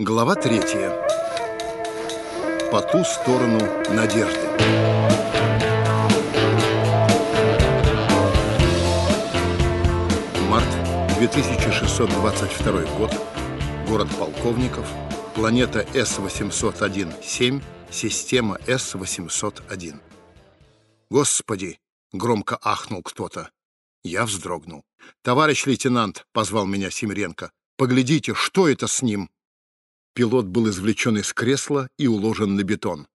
Глава третья. По ту сторону надежды. Март 2622 год. Город Полковников. Планета С-801-7. Система С-801. Господи! Громко ахнул кто-то. Я вздрогнул. «Товарищ лейтенант!» — позвал меня Семиренко. «Поглядите, что это с ним?» Пилот был извлечен из кресла и уложен на бетон.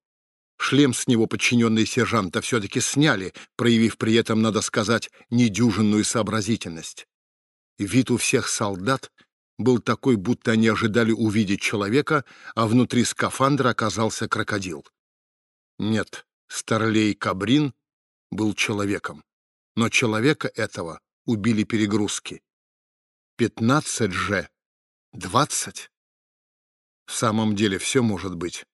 Шлем с него подчиненные сержанта все-таки сняли, проявив при этом, надо сказать, недюжинную сообразительность. Вид у всех солдат был такой, будто они ожидали увидеть человека, а внутри скафандра оказался крокодил. Нет, Старлей Кабрин был человеком, но человека этого убили перегрузки. Пятнадцать же, двадцать. В самом деле все может быть.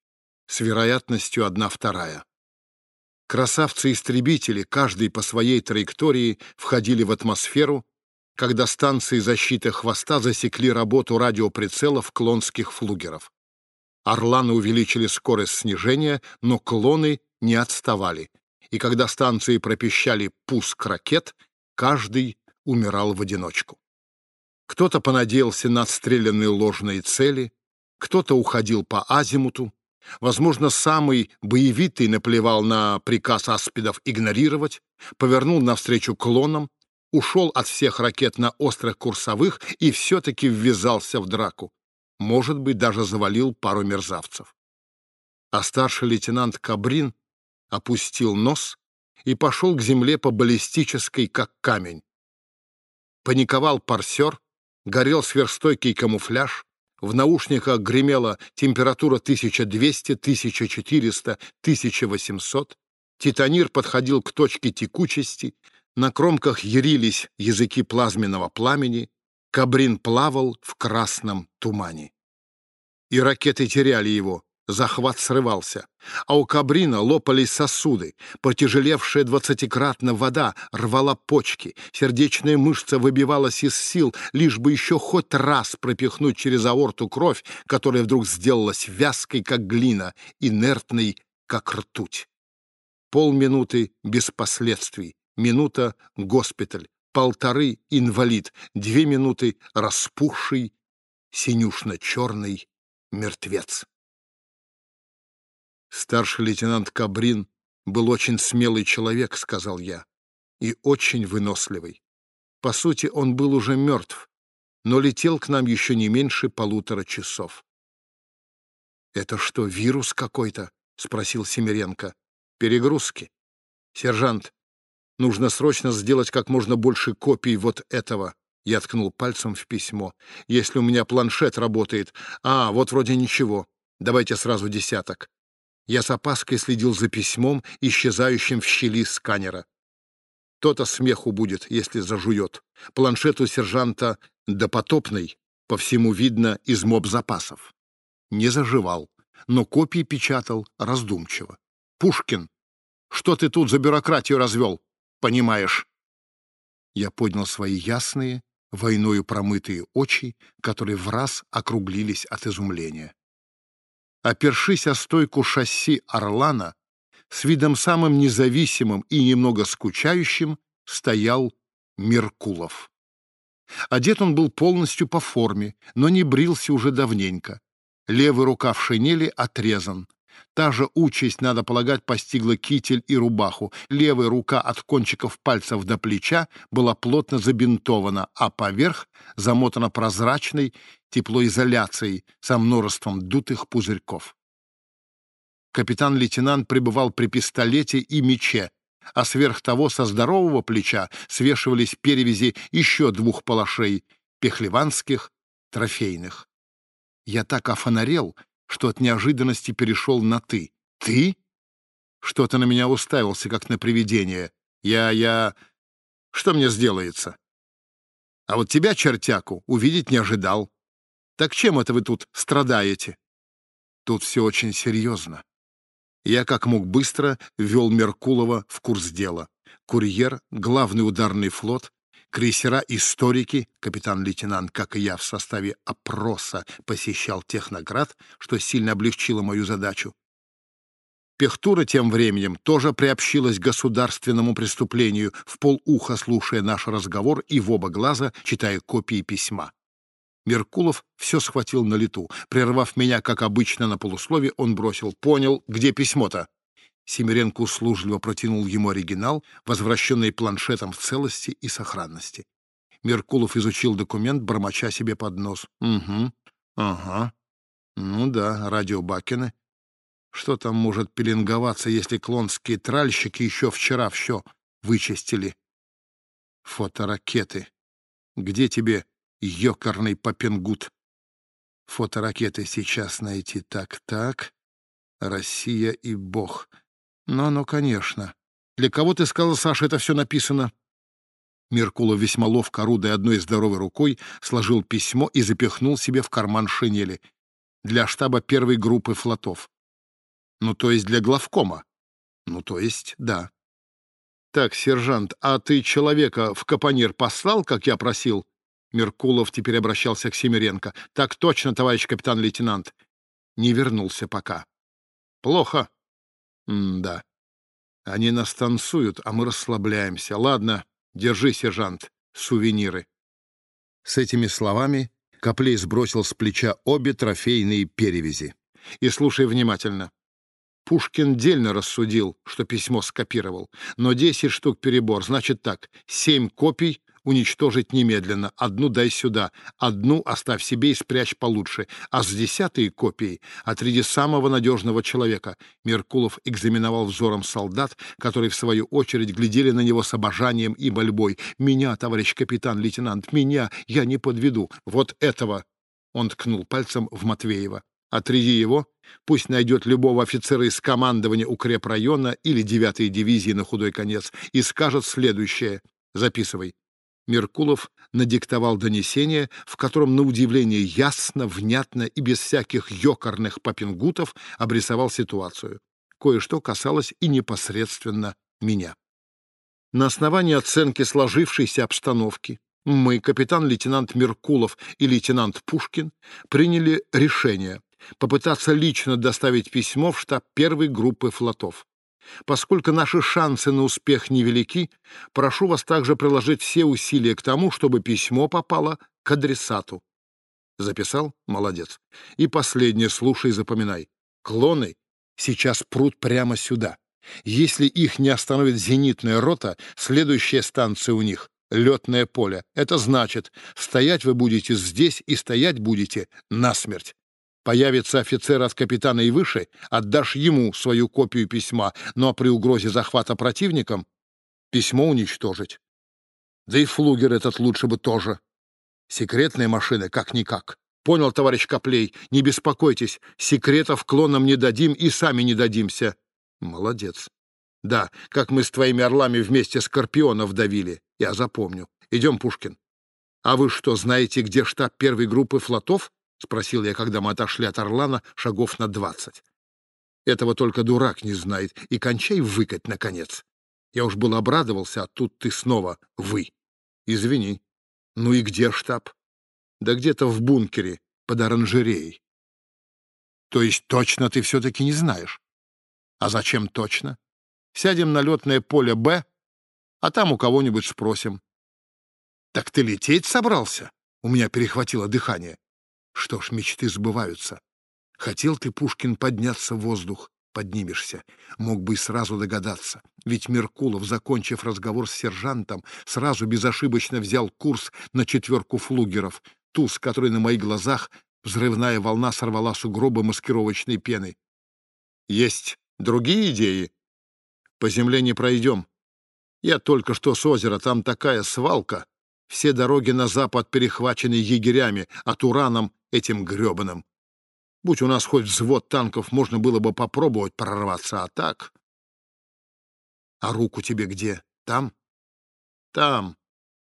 С вероятностью одна вторая. Красавцы-истребители, каждый по своей траектории, входили в атмосферу, когда станции защиты хвоста засекли работу радиоприцелов клонских флугеров. Орланы увеличили скорость снижения, но клоны не отставали, и когда станции пропищали пуск ракет, каждый умирал в одиночку. Кто-то понадеялся на отстрелянные ложные цели, кто-то уходил по азимуту. Возможно, самый боевитый наплевал на приказ аспидов игнорировать, повернул навстречу клонам, ушел от всех ракет на острых курсовых и все-таки ввязался в драку. Может быть, даже завалил пару мерзавцев. А старший лейтенант Кабрин опустил нос и пошел к земле по баллистической, как камень. Паниковал парсер, горел сверхстойкий камуфляж, в наушниках гремела температура 1200, 1400, 1800. Титанир подходил к точке текучести, на кромках ярились языки плазменного пламени, Кабрин плавал в красном тумане. И ракеты теряли его, Захват срывался, а у Кабрина лопались сосуды, потяжелевшая двадцатикратно вода рвала почки, сердечная мышца выбивалась из сил, лишь бы еще хоть раз пропихнуть через аорту кровь, которая вдруг сделалась вязкой, как глина, инертной, как ртуть. Полминуты без последствий, минута — госпиталь, полторы — инвалид, две минуты — распухший, синюшно-черный мертвец. Старший лейтенант Кабрин был очень смелый человек, сказал я, и очень выносливый. По сути, он был уже мертв, но летел к нам еще не меньше полутора часов. «Это что, вирус какой-то?» — спросил Семиренко. «Перегрузки. Сержант, нужно срочно сделать как можно больше копий вот этого». Я ткнул пальцем в письмо. «Если у меня планшет работает... А, вот вроде ничего. Давайте сразу десяток. Я с опаской следил за письмом, исчезающим в щели сканера. То-то смеху будет, если зажует. Планшет у сержанта допотопный, по всему видно, из моб-запасов. Не заживал, но копии печатал раздумчиво. «Пушкин, что ты тут за бюрократию развел? Понимаешь?» Я поднял свои ясные, войною промытые очи, которые в раз округлились от изумления. Опершись о стойку шасси «Орлана», с видом самым независимым и немного скучающим стоял Меркулов. Одет он был полностью по форме, но не брился уже давненько. Левый рукав шинели отрезан, Та же участь, надо полагать, постигла китель и рубаху. Левая рука от кончиков пальцев до плеча была плотно забинтована, а поверх замотана прозрачной теплоизоляцией со множеством дутых пузырьков. Капитан-лейтенант пребывал при пистолете и мече, а сверх того со здорового плеча свешивались перевязи еще двух палашей, пехлеванских, трофейных. Я так офонарел, что от неожиданности перешел на «ты». «Ты?» Что-то на меня уставился, как на привидение. Я, я... Что мне сделается? А вот тебя, чертяку, увидеть не ожидал. Так чем это вы тут страдаете? Тут все очень серьезно. Я как мог быстро ввел Меркулова в курс дела. Курьер, главный ударный флот, Крейсера-историки, капитан-лейтенант, как и я, в составе опроса посещал Техноград, что сильно облегчило мою задачу. Пехтура тем временем тоже приобщилась к государственному преступлению, в полуха слушая наш разговор и в оба глаза читая копии письма. Меркулов все схватил на лету. Прервав меня, как обычно, на полуслове, он бросил. «Понял, где письмо-то?» Семеренко услужливо протянул ему оригинал, возвращенный планшетом в целости и сохранности. Меркулов изучил документ, бормоча себе под нос. «Угу, ага. Ну да, радио Бакина. Что там может пеленговаться, если клонские тральщики еще вчера все вычистили? Фоторакеты. Где тебе ёкарный попенгут? Фоторакеты сейчас найти. Так-так. Россия и Бог. «Ну-ну, конечно. Для кого, ты сказал, Саша, это все написано?» Меркулов, весьма ловко орудуя одной здоровой рукой, сложил письмо и запихнул себе в карман шинели. «Для штаба первой группы флотов». «Ну, то есть для главкома?» «Ну, то есть, да». «Так, сержант, а ты человека в капонир послал, как я просил?» Меркулов теперь обращался к Семеренко. «Так точно, товарищ капитан-лейтенант». «Не вернулся пока». «Плохо. М-да. Они нас танцуют, а мы расслабляемся. Ладно, держи, сержант, сувениры. С этими словами Коплей сбросил с плеча обе трофейные перевязи. И слушай внимательно. Пушкин дельно рассудил, что письмо скопировал, но десять штук перебор, значит так, семь копий уничтожить немедленно. Одну дай сюда, одну оставь себе и спрячь получше. А с десятой копией отряди самого надежного человека. Меркулов экзаменовал взором солдат, которые, в свою очередь, глядели на него с обожанием и мольбой. «Меня, товарищ капитан-лейтенант, меня! Я не подведу! Вот этого!» Он ткнул пальцем в Матвеева. Отряди его, пусть найдет любого офицера из командования укрепрайона или девятой дивизии на худой конец и скажет следующее. Записывай. Меркулов надиктовал донесение, в котором, на удивление, ясно, внятно и без всяких ёкарных попингутов обрисовал ситуацию. Кое-что касалось и непосредственно меня. На основании оценки сложившейся обстановки мы, капитан-лейтенант Меркулов и лейтенант Пушкин, приняли решение попытаться лично доставить письмо в штаб первой группы флотов. Поскольку наши шансы на успех невелики, прошу вас также приложить все усилия к тому, чтобы письмо попало к адресату. Записал? Молодец. И последнее, слушай запоминай. Клоны сейчас прут прямо сюда. Если их не остановит зенитная рота, следующая станция у них — летное поле. Это значит, стоять вы будете здесь и стоять будете насмерть. Появится офицер от капитана и выше, отдашь ему свою копию письма, но при угрозе захвата противником письмо уничтожить. Да и флугер этот лучше бы тоже. Секретная машина, как-никак. Понял, товарищ Коплей, не беспокойтесь, секретов клонам не дадим и сами не дадимся. Молодец. Да, как мы с твоими орлами вместе скорпионов давили. Я запомню. Идем, Пушкин. А вы что, знаете, где штаб первой группы флотов? — спросил я, когда мы отошли от Орлана шагов на двадцать. «Этого только дурак не знает. И кончай выкать, наконец. Я уж был обрадовался, а тут ты снова «вы». Извини. Ну и где штаб? Да где-то в бункере, под оранжереей. То есть точно ты все-таки не знаешь? А зачем точно? Сядем на летное поле «Б», а там у кого-нибудь спросим. Так ты лететь собрался? У меня перехватило дыхание. Что ж, мечты сбываются. Хотел ты, Пушкин, подняться в воздух, поднимешься. Мог бы и сразу догадаться. Ведь Меркулов, закончив разговор с сержантом, сразу безошибочно взял курс на четверку флугеров, ту, с которой на моих глазах взрывная волна сорвала сугробы маскировочной пены. Есть другие идеи? По земле не пройдем. Я только что с озера, там такая свалка. Все дороги на запад перехвачены егерями, а Тураном этим грёбаным. Будь у нас хоть взвод танков, можно было бы попробовать прорваться, а так... А руку тебе где? Там? Там.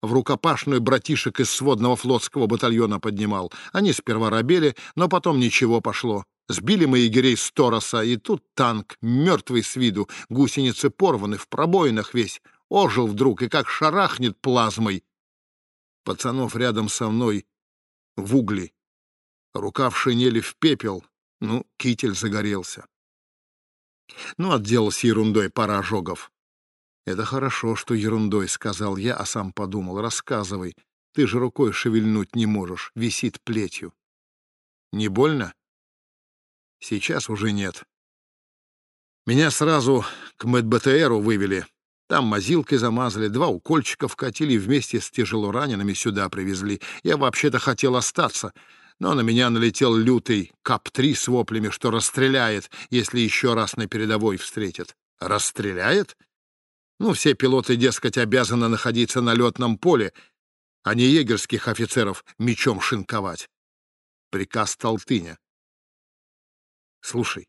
В рукопашную братишек из сводного флотского батальона поднимал. Они сперва робели, но потом ничего пошло. Сбили мы егерей с Тороса, и тут танк, мертвый с виду, гусеницы порваны, в пробоинах весь. Ожил вдруг и как шарахнет плазмой. Пацанов рядом со мной в угли. Рука в шинели в пепел, ну, китель загорелся. Ну, отделался ерундой пара ожогов. «Это хорошо, что ерундой», — сказал я, а сам подумал. «Рассказывай. Ты же рукой шевельнуть не можешь. Висит плетью». «Не больно?» «Сейчас уже нет. Меня сразу к МЭДБТРу вывели. Там мазилкой замазали, два укольчика вкатили и вместе с тяжелоранеными сюда привезли. Я вообще-то хотел остаться, но на меня налетел лютый КАП-3 с воплями, что расстреляет, если еще раз на передовой встретит. Расстреляет? Ну, все пилоты, дескать, обязаны находиться на летном поле, а не егерских офицеров мечом шинковать. Приказ Толтыня. Слушай,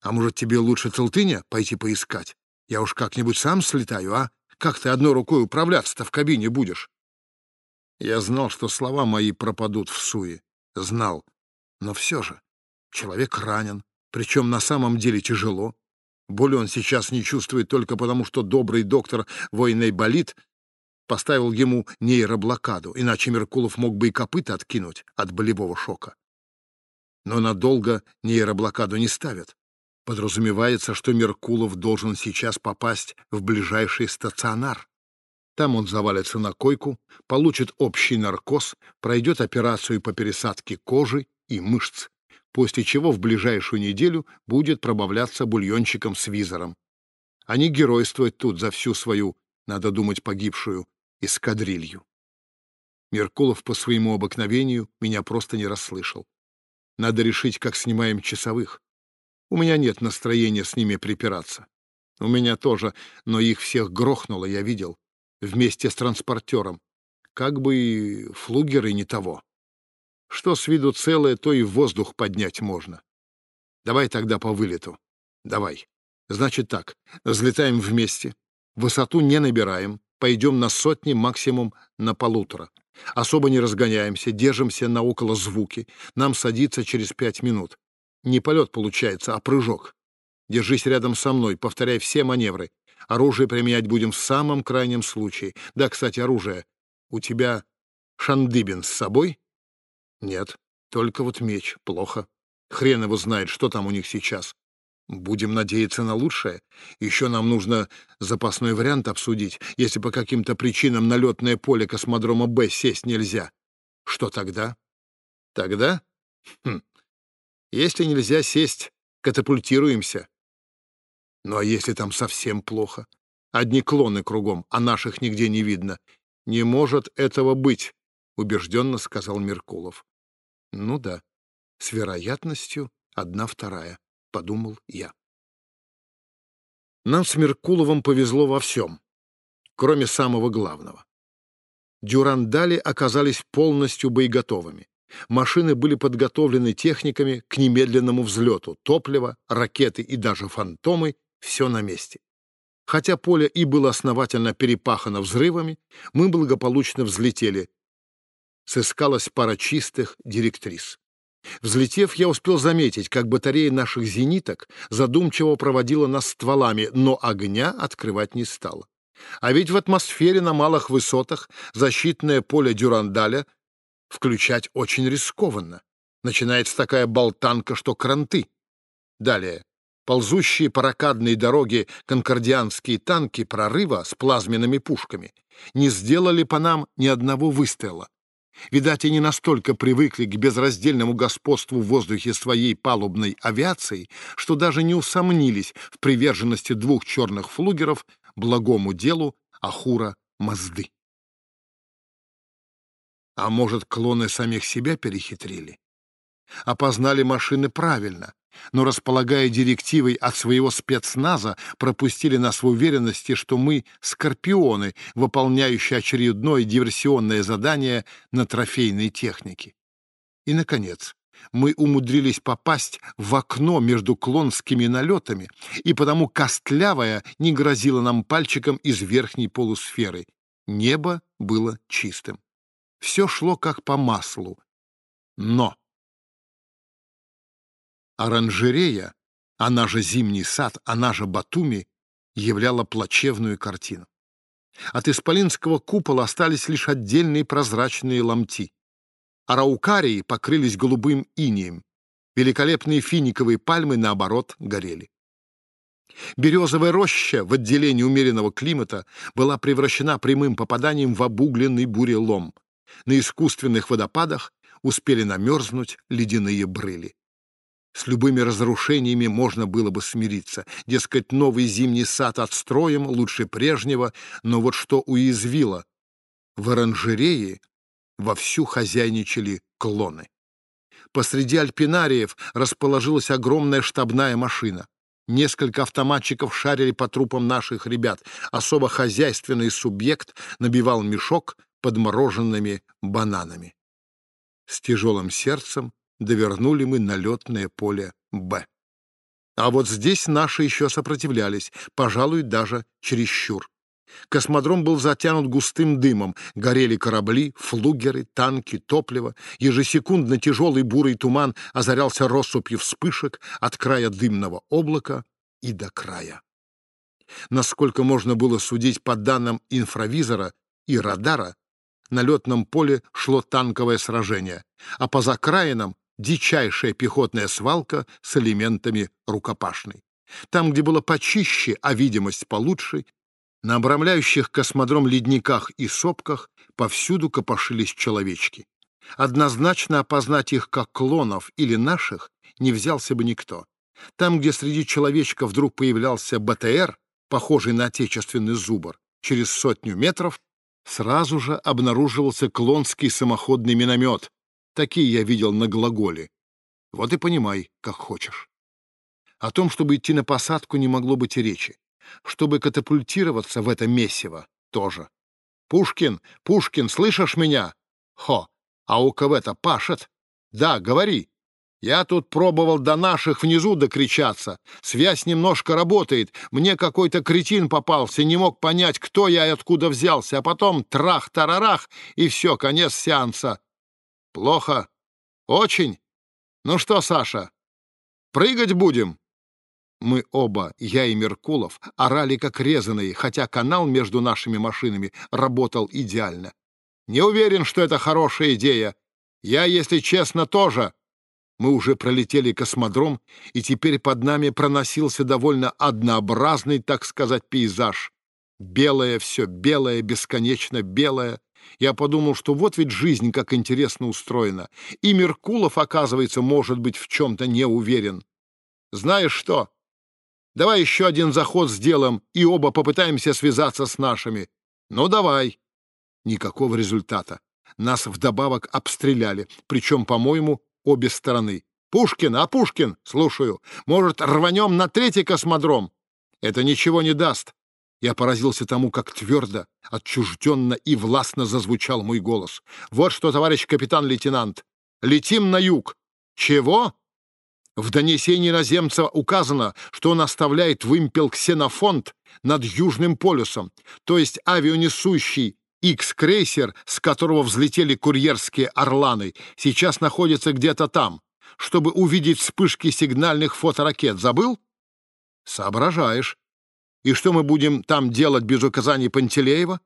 а может, тебе лучше Толтыня пойти поискать? Я уж как-нибудь сам слетаю, а? Как ты одной рукой управляться-то в кабине будешь? Я знал, что слова мои пропадут в суе. Знал. Но все же, человек ранен, причем на самом деле тяжело. Боли он сейчас не чувствует только потому, что добрый доктор войной болит, поставил ему нейроблокаду, иначе Меркулов мог бы и копыта откинуть от болевого шока. Но надолго нейроблокаду не ставят. Подразумевается, что Меркулов должен сейчас попасть в ближайший стационар. Там он завалится на койку, получит общий наркоз, пройдет операцию по пересадке кожи и мышц, после чего в ближайшую неделю будет пробавляться бульончиком с визором. Не геройствовать тут за всю свою, надо думать, погибшую эскадрилью. Меркулов по своему обыкновению меня просто не расслышал. Надо решить, как снимаем часовых. У меня нет настроения с ними припираться. У меня тоже, но их всех грохнуло, я видел вместе с транспортером. Как бы и флугеры не того. Что с виду целое, то и воздух поднять можно. Давай тогда по вылету. Давай. Значит так, взлетаем вместе, высоту не набираем, пойдем на сотни, максимум на полутора. Особо не разгоняемся, держимся на около звуки. Нам садиться через пять минут. Не полет получается, а прыжок. Держись рядом со мной, повторяй все маневры. Оружие применять будем в самом крайнем случае. Да, кстати, оружие. У тебя шандыбин с собой? Нет, только вот меч. Плохо. Хрен его знает, что там у них сейчас. Будем надеяться на лучшее. Еще нам нужно запасной вариант обсудить, если по каким-то причинам на летное поле космодрома Б сесть нельзя. Что тогда? Тогда? Хм. Если нельзя сесть, катапультируемся. Ну а если там совсем плохо? Одни клоны кругом, а наших нигде не видно. Не может этого быть, — убежденно сказал Меркулов. Ну да, с вероятностью одна вторая, — подумал я. Нам с Меркуловым повезло во всем, кроме самого главного. Дюрандали оказались полностью боеготовыми. Машины были подготовлены техниками к немедленному взлету. Топливо, ракеты и даже фантомы все на месте. Хотя поле и было основательно перепахано взрывами, мы благополучно взлетели. Сыскалась пара чистых директрис. Взлетев, я успел заметить, как батарея наших зениток задумчиво проводила нас стволами, но огня открывать не стала. А ведь в атмосфере на малых высотах защитное поле Дюрандаля включать очень рискованно. Начинается такая болтанка, что кранты. Далее ползущие по ракадной дороге конкордианские танки прорыва с плазменными пушками не сделали по нам ни одного выстрела. Видать, они настолько привыкли к безраздельному господству в воздухе своей палубной авиации, что даже не усомнились в приверженности двух черных флугеров благому делу Ахура Мазды. А может, клоны самих себя перехитрили? Опознали машины правильно, но, располагая директивой от своего спецназа, пропустили нас в уверенности, что мы — скорпионы, выполняющие очередное диверсионное задание на трофейной технике. И, наконец, мы умудрились попасть в окно между клонскими налетами, и потому костлявая не грозила нам пальчиком из верхней полусферы. Небо было чистым. Все шло как по маслу. Но Оранжерея, она же Зимний сад, она же Батуми, являла плачевную картину. От исполинского купола остались лишь отдельные прозрачные ломти. Араукарии покрылись голубым инием. Великолепные финиковые пальмы, наоборот, горели. Березовая роща в отделении умеренного климата была превращена прямым попаданием в обугленный бурелом. На искусственных водопадах успели намерзнуть ледяные брыли. С любыми разрушениями можно было бы смириться. Дескать, новый зимний сад отстроим, лучше прежнего, но вот что уязвило. В оранжерее вовсю хозяйничали клоны. Посреди альпинариев расположилась огромная штабная машина. Несколько автоматчиков шарили по трупам наших ребят. Особо хозяйственный субъект набивал мешок подмороженными бананами. С тяжелым сердцем довернули мы на летное поле «Б». А вот здесь наши еще сопротивлялись, пожалуй, даже чересчур. Космодром был затянут густым дымом, горели корабли, флугеры, танки, топливо. Ежесекундно тяжелый бурый туман озарялся россыпью вспышек от края дымного облака и до края. Насколько можно было судить по данным инфравизора и радара, на летном поле шло танковое сражение, а по закраинам — дичайшая пехотная свалка с элементами рукопашной. Там, где было почище, а видимость получше, на обрамляющих космодром ледниках и сопках повсюду копошились человечки. Однозначно опознать их как клонов или наших не взялся бы никто. Там, где среди человечков вдруг появлялся БТР, похожий на отечественный зубр, через сотню метров сразу же обнаруживался клонский самоходный миномет. Такие я видел на глаголе. Вот и понимай, как хочешь. О том, чтобы идти на посадку, не могло быть и речи чтобы катапультироваться в это месиво, тоже. «Пушкин! Пушкин, слышишь меня?» «Хо! А у КВ-то пашет!» «Да, говори!» Я тут пробовал до наших внизу докричаться. Связь немножко работает. Мне какой-то кретин попался, не мог понять, кто я и откуда взялся. А потом трах-тарарах, и все, конец сеанса. Плохо? Очень? Ну что, Саша, прыгать будем? Мы оба, я и Меркулов, орали как резаные, хотя канал между нашими машинами работал идеально. Не уверен, что это хорошая идея. Я, если честно, тоже. Мы уже пролетели космодром, и теперь под нами проносился довольно однообразный, так сказать, пейзаж. Белое все, белое, бесконечно белое. Я подумал, что вот ведь жизнь как интересно устроена. И Меркулов, оказывается, может быть в чем-то не уверен. Знаешь что? Давай еще один заход сделаем, и оба попытаемся связаться с нашими. Ну, давай. Никакого результата. Нас вдобавок обстреляли, причем, по-моему, обе стороны. Пушкин, а Пушкин, слушаю, может, рванем на третий космодром? Это ничего не даст. Я поразился тому, как твердо, отчужденно и властно зазвучал мой голос. Вот что, товарищ капитан-лейтенант, летим на юг. Чего? В донесении наземца указано, что он оставляет вымпел ксенофонд над Южным полюсом, то есть авианесущий X-крейсер, с которого взлетели курьерские «Орланы», сейчас находится где-то там, чтобы увидеть вспышки сигнальных фоторакет. Забыл? Соображаешь. И что мы будем там делать без указаний Пантелеева?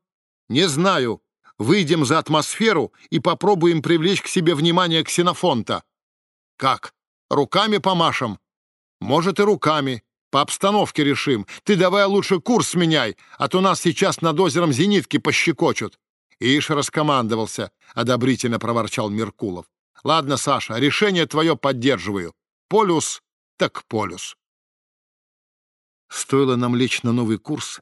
Не знаю. Выйдем за атмосферу и попробуем привлечь к себе внимание ксенофонта. Как? Руками помашем? Может, и руками. По обстановке решим. Ты давай лучше курс меняй, а то нас сейчас над озером зенитки пощекочут. Ишь раскомандовался, — одобрительно проворчал Меркулов. Ладно, Саша, решение твое поддерживаю. Полюс так полюс. Стоило нам лечь на новый курс,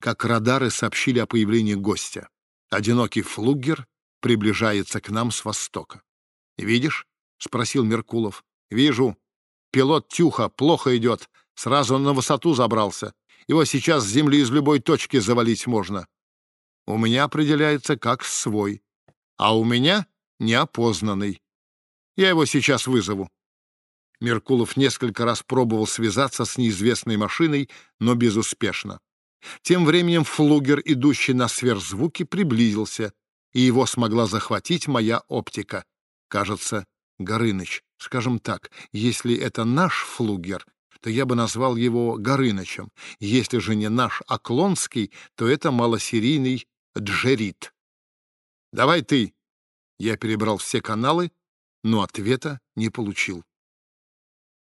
как радары сообщили о появлении гостя. Одинокий флугер приближается к нам с востока. «Видишь?» — спросил Меркулов. «Вижу. Пилот Тюха плохо идет. Сразу на высоту забрался. Его сейчас с земли из любой точки завалить можно. У меня определяется как свой. А у меня неопознанный. Я его сейчас вызову». Меркулов несколько раз пробовал связаться с неизвестной машиной, но безуспешно. Тем временем флугер, идущий на сверхзвуки, приблизился, и его смогла захватить моя оптика. Кажется, Горыныч, скажем так, если это наш флугер, то я бы назвал его Горынычем. Если же не наш Оклонский, то это малосерийный Джерит. «Давай ты!» Я перебрал все каналы, но ответа не получил.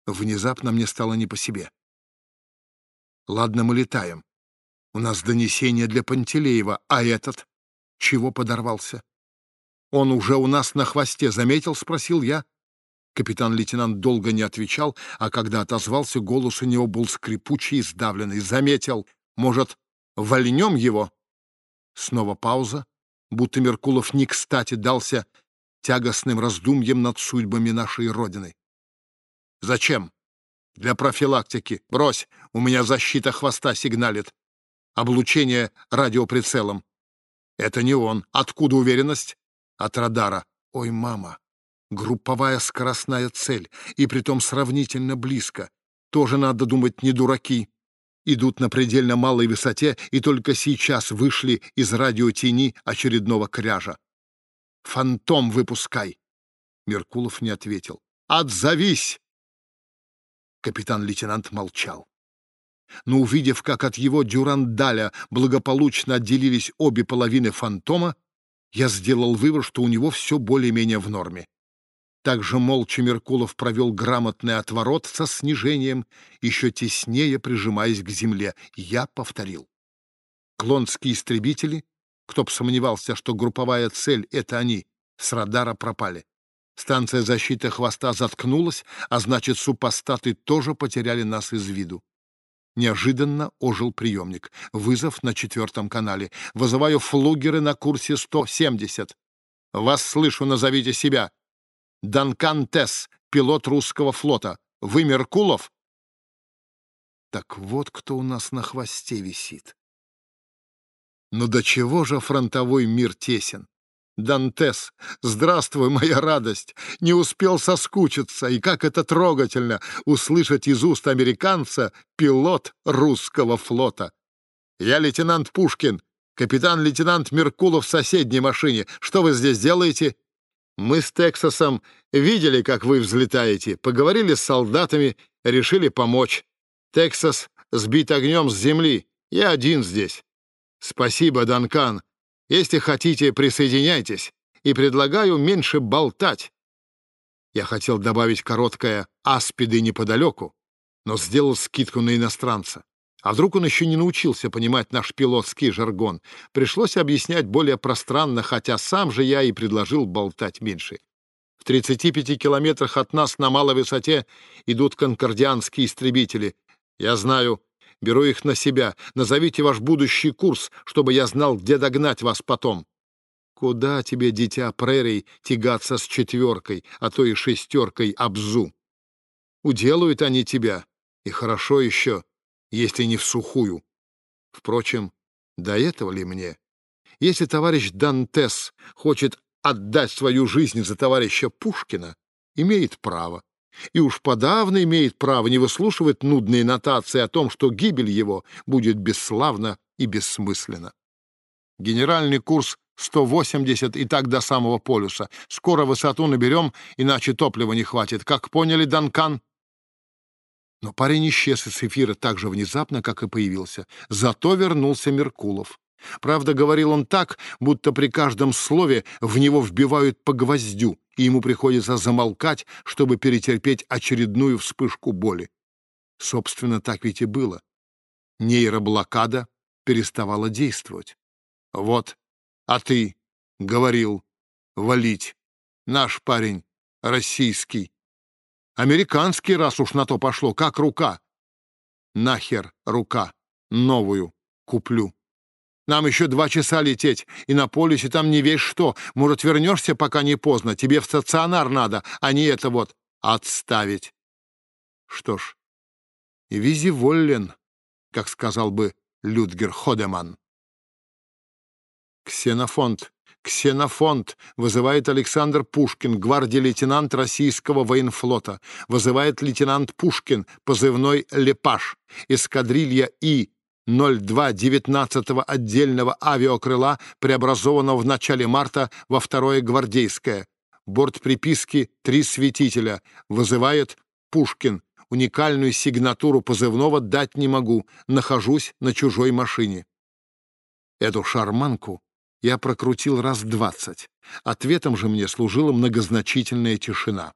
Внезапно мне стало не по себе. Ладно, мы летаем. У нас донесение для Пантелеева, а этот чего подорвался? Он уже у нас на хвосте, заметил, спросил я. Капитан-лейтенант долго не отвечал, а когда отозвался, голос у него был скрипучий и сдавленный. Заметил. Может, вольнем его? Снова пауза, будто Меркулов не кстати дался тягостным раздумьем над судьбами нашей Родины. «Зачем?» «Для профилактики. Брось, у меня защита хвоста сигналит. Облучение радиоприцелом». «Это не он. Откуда уверенность?» «От радара». «Ой, мама, групповая скоростная цель, и притом сравнительно близко. Тоже надо думать, не дураки. Идут на предельно малой высоте и только сейчас вышли из радиотени очередного кряжа. «Фантом выпускай!» Меркулов не ответил. «Отзовись!» Капитан-лейтенант молчал. Но увидев, как от его дюрандаля благополучно отделились обе половины фантома, я сделал вывод, что у него все более-менее в норме. Также молча Меркулов провел грамотный отворот со снижением, еще теснее прижимаясь к земле. Я повторил. Клонские истребители, кто б сомневался, что групповая цель — это они, с радара пропали. Станция защиты хвоста заткнулась, а значит, супостаты тоже потеряли нас из виду. Неожиданно ожил приемник. Вызов на четвертом канале. Вызываю флугеры на курсе 170. Вас слышу, назовите себя. Данкан Тесс, пилот русского флота. Вы Меркулов? Так вот кто у нас на хвосте висит. Но до чего же фронтовой мир тесен? Дантес, здравствуй, моя радость! Не успел соскучиться, и как это трогательно услышать из уст американца пилот русского флота. Я лейтенант Пушкин, капитан-лейтенант Меркулов в соседней машине. Что вы здесь делаете? Мы с Тексасом видели, как вы взлетаете, поговорили с солдатами, решили помочь. Тексас сбит огнем с земли, я один здесь. Спасибо, Данкан, если хотите, присоединяйтесь, и предлагаю меньше болтать. Я хотел добавить короткое «аспиды неподалеку», но сделал скидку на иностранца. А вдруг он еще не научился понимать наш пилотский жаргон? Пришлось объяснять более пространно, хотя сам же я и предложил болтать меньше. В 35 километрах от нас на малой высоте идут конкордианские истребители. Я знаю, Беру их на себя. Назовите ваш будущий курс, чтобы я знал, где догнать вас потом. Куда тебе, дитя прерий, тягаться с четверкой, а то и шестеркой Абзу? Уделают они тебя, и хорошо еще, если не в сухую. Впрочем, до этого ли мне? Если товарищ Дантес хочет отдать свою жизнь за товарища Пушкина, имеет право и уж подавно имеет право не выслушивать нудные нотации о том, что гибель его будет бесславна и бессмысленна. Генеральный курс 180 и так до самого полюса. Скоро высоту наберем, иначе топлива не хватит. Как поняли, Данкан? Но парень исчез из эфира так же внезапно, как и появился. Зато вернулся Меркулов. Правда, говорил он так, будто при каждом слове в него вбивают по гвоздю, и ему приходится замолкать, чтобы перетерпеть очередную вспышку боли. Собственно, так ведь и было. Нейроблокада переставала действовать. Вот, а ты говорил валить. Наш парень российский. Американский, раз уж на то пошло, как рука. Нахер рука. Новую куплю. Нам еще два часа лететь, и на полюсе там не весь что. Может, вернешься, пока не поздно. Тебе в стационар надо, а не это вот отставить. Что ж, визи воллен, как сказал бы Людгер Ходеман. Ксенофонт, Ксенофонт, вызывает Александр Пушкин, гвардии-лейтенант российского военфлота. Вызывает лейтенант Пушкин, позывной «Лепаш». Эскадрилья И 02-19 отдельного авиакрыла, преобразованного в начале марта во второе гвардейское. Борт приписки «Три светителя». Вызывает Пушкин. уникальную сигнатуру позывного дать не могу, нахожусь на чужой машине. Эту шарманку я прокрутил раз двадцать. Ответом же мне служила многозначительная тишина.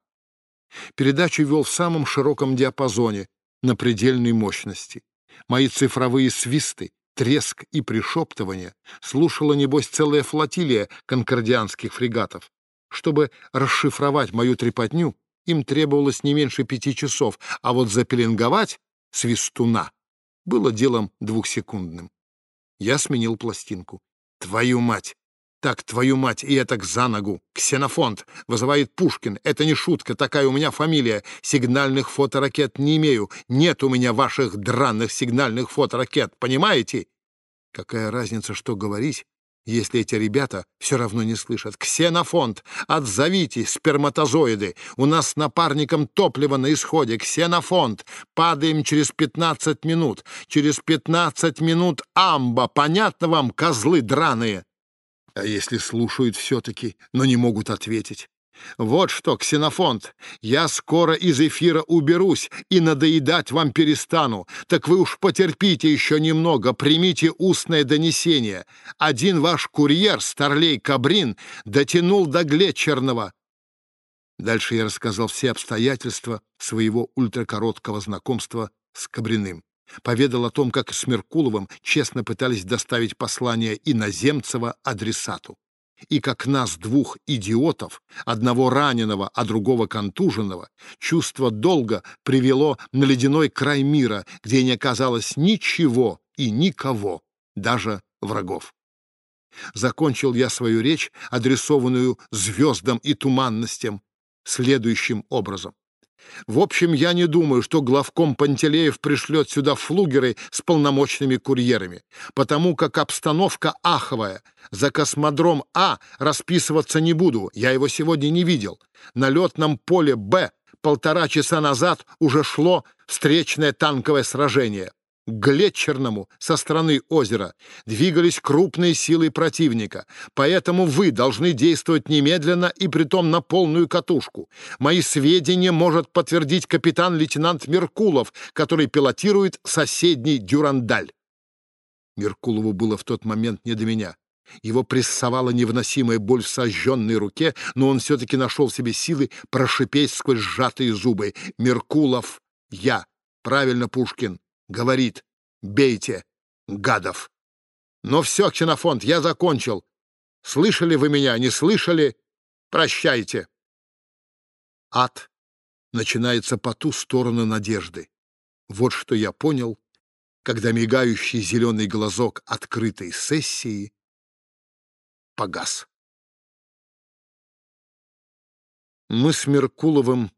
Передачу вел в самом широком диапазоне, на предельной мощности. Мои цифровые свисты, треск и пришептывание слушала, небось, целая флотилия конкордианских фрегатов. Чтобы расшифровать мою трепотню, им требовалось не меньше пяти часов, а вот запеленговать свистуна было делом двухсекундным. Я сменил пластинку. Твою мать! Так, твою мать, и это за ногу. Ксенофонт. Вызывает Пушкин. Это не шутка, такая у меня фамилия. Сигнальных фоторакет не имею. Нет у меня ваших дранных сигнальных фоторакет, понимаете? Какая разница, что говорить, если эти ребята все равно не слышат. Ксенофонт, отзовитесь, сперматозоиды. У нас с напарником топливо на исходе. Ксенофонт, падаем через 15 минут. Через 15 минут амба. Понятно вам, козлы драные? А если слушают все-таки, но не могут ответить? Вот что, Ксенофонт, я скоро из эфира уберусь и надоедать вам перестану. Так вы уж потерпите еще немного, примите устное донесение. Один ваш курьер, старлей Кабрин, дотянул до Глетчерного. Дальше я рассказал все обстоятельства своего ультракороткого знакомства с Кабриным. Поведал о том, как с Меркуловым честно пытались доставить послание иноземцева адресату и как нас, двух идиотов, одного раненого, а другого контуженного, чувство долга привело на ледяной край мира, где не оказалось ничего и никого, даже врагов. Закончил я свою речь, адресованную звездам и туманностям, следующим образом. В общем, я не думаю, что главком Пантелеев пришлет сюда флугеры с полномочными курьерами, потому как обстановка аховая. За космодром А расписываться не буду, я его сегодня не видел. На летном поле Б полтора часа назад уже шло встречное танковое сражение к Глетчерному со стороны озера двигались крупные силы противника, поэтому вы должны действовать немедленно и притом на полную катушку. Мои сведения может подтвердить капитан-лейтенант Меркулов, который пилотирует соседний Дюрандаль. Меркулову было в тот момент не до меня. Его прессовала невыносимая боль в сожженной руке, но он все-таки нашел в себе силы прошипеть сквозь сжатые зубы. «Меркулов, я! Правильно, Пушкин! Говорит «Бейте, гадов!» Но все, Ксенофонт, я закончил. Слышали вы меня, не слышали? Прощайте. Ад начинается по ту сторону надежды. Вот что я понял, когда мигающий зеленый глазок открытой сессии погас. Мы с Меркуловым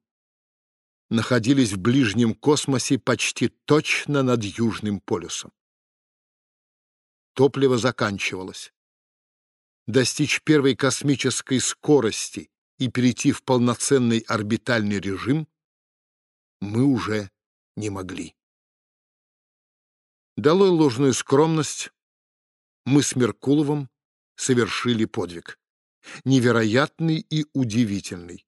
находились в ближнем космосе почти точно над Южным полюсом. Топливо заканчивалось. Достичь первой космической скорости и перейти в полноценный орбитальный режим мы уже не могли. Долой ложную скромность, мы с Меркуловым совершили подвиг. Невероятный и удивительный.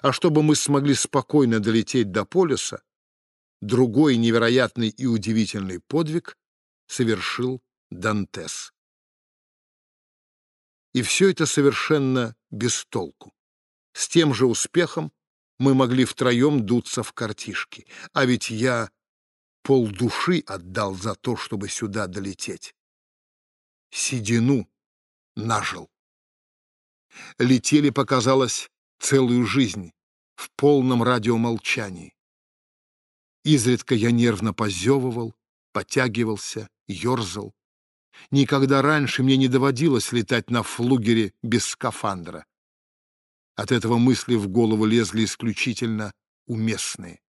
А чтобы мы смогли спокойно долететь до полюса, другой невероятный и удивительный подвиг совершил Дантес. И все это совершенно без толку. С тем же успехом мы могли втроем дуться в картишки, а ведь я полдуши отдал за то, чтобы сюда долететь. Седину нажил. Летели, показалось, целую жизнь в полном радиомолчании. Изредка я нервно позевывал, потягивался, ерзал. Никогда раньше мне не доводилось летать на флугере без скафандра. От этого мысли в голову лезли исключительно уместные.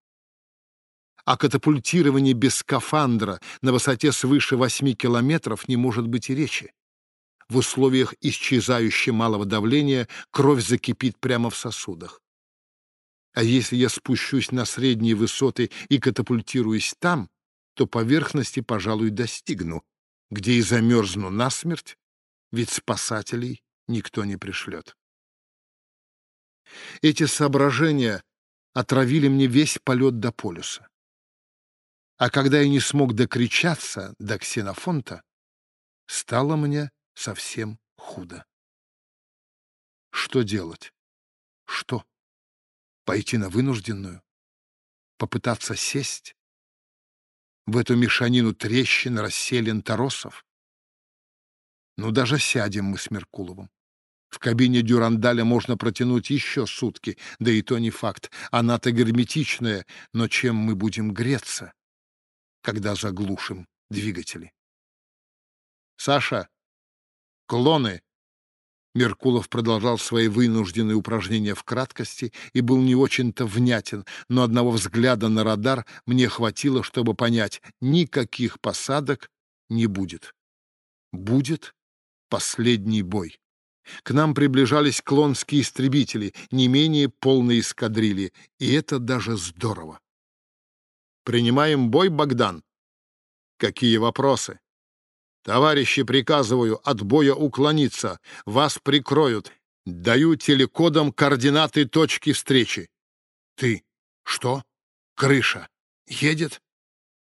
О катапультировании без скафандра на высоте свыше восьми километров не может быть и речи в условиях исчезающе малого давления кровь закипит прямо в сосудах. А если я спущусь на средние высоты и катапультируюсь там, то поверхности, пожалуй, достигну, где и замерзну насмерть, ведь спасателей никто не пришлет. Эти соображения отравили мне весь полет до полюса. А когда я не смог докричаться до ксенофонта, стало мне совсем худо. Что делать? Что? Пойти на вынужденную? Попытаться сесть? В эту мешанину трещин, расселен, торосов? Ну, даже сядем мы с Меркуловым. В кабине Дюрандаля можно протянуть еще сутки, да и то не факт. Она-то герметичная, но чем мы будем греться, когда заглушим двигатели? Саша, клоны! Меркулов продолжал свои вынужденные упражнения в краткости и был не очень-то внятен, но одного взгляда на радар мне хватило, чтобы понять, никаких посадок не будет. Будет последний бой. К нам приближались клонские истребители, не менее полной эскадрильи, и это даже здорово. «Принимаем бой, Богдан?» «Какие вопросы?» «Товарищи, приказываю от боя уклониться. Вас прикроют. Даю телекодом координаты точки встречи». «Ты? Что? Крыша? Едет?»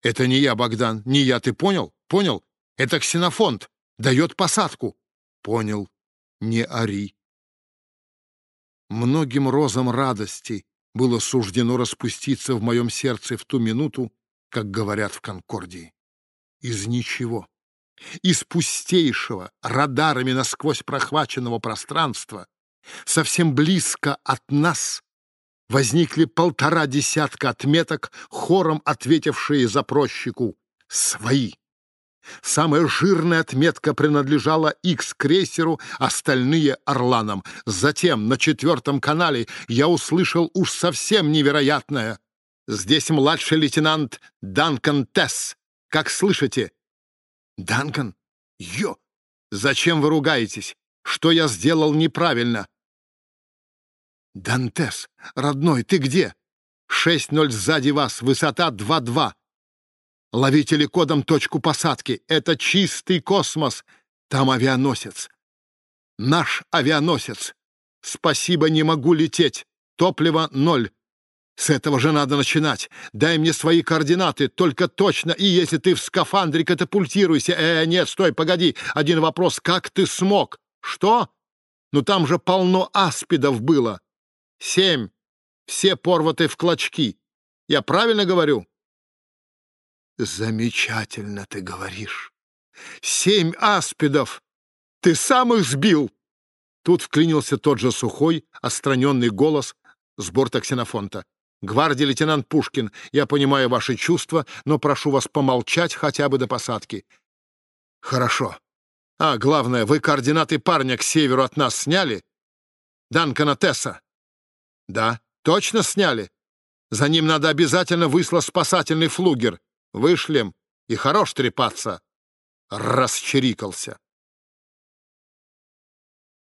«Это не я, Богдан, не я, ты понял? Понял? Это ксенофонт. Дает посадку». «Понял не ори. Многим розам радости было суждено распуститься в моем сердце в ту минуту, как говорят в Конкордии. Из ничего, из пустейшего, радарами насквозь прохваченного пространства, совсем близко от нас возникли полтора десятка отметок, хором ответившие за прощику «свои». Самая жирная отметка принадлежала X-крейсеру, остальные — Орланам. Затем на четвертом канале я услышал уж совсем невероятное. Здесь младший лейтенант Данкан Тесс. Как слышите? Данкан? Ё! Зачем вы ругаетесь? Что я сделал неправильно? Дантес, родной, ты где? Шесть ноль сзади вас, высота два два. Лови телекодом точку посадки. Это чистый космос. Там авианосец. Наш авианосец. Спасибо, не могу лететь. Топливо ноль. С этого же надо начинать. Дай мне свои координаты, только точно. И если ты в скафандре, катапультируйся. Э, нет, стой, погоди. Один вопрос. Как ты смог? Что? Ну там же полно аспидов было. Семь. Все порваты в клочки. Я правильно говорю? Замечательно ты говоришь. Семь аспидов! Ты сам их сбил! Тут вклинился тот же сухой, остраненный голос с борта ксенофонта. «Гвардии лейтенант Пушкин, я понимаю ваши чувства, но прошу вас помолчать хотя бы до посадки». «Хорошо. А, главное, вы координаты парня к северу от нас сняли? Данкана Тесса?» «Да, точно сняли. За ним надо обязательно выслать спасательный флугер. Вышлем, и хорош трепаться. Расчерикался.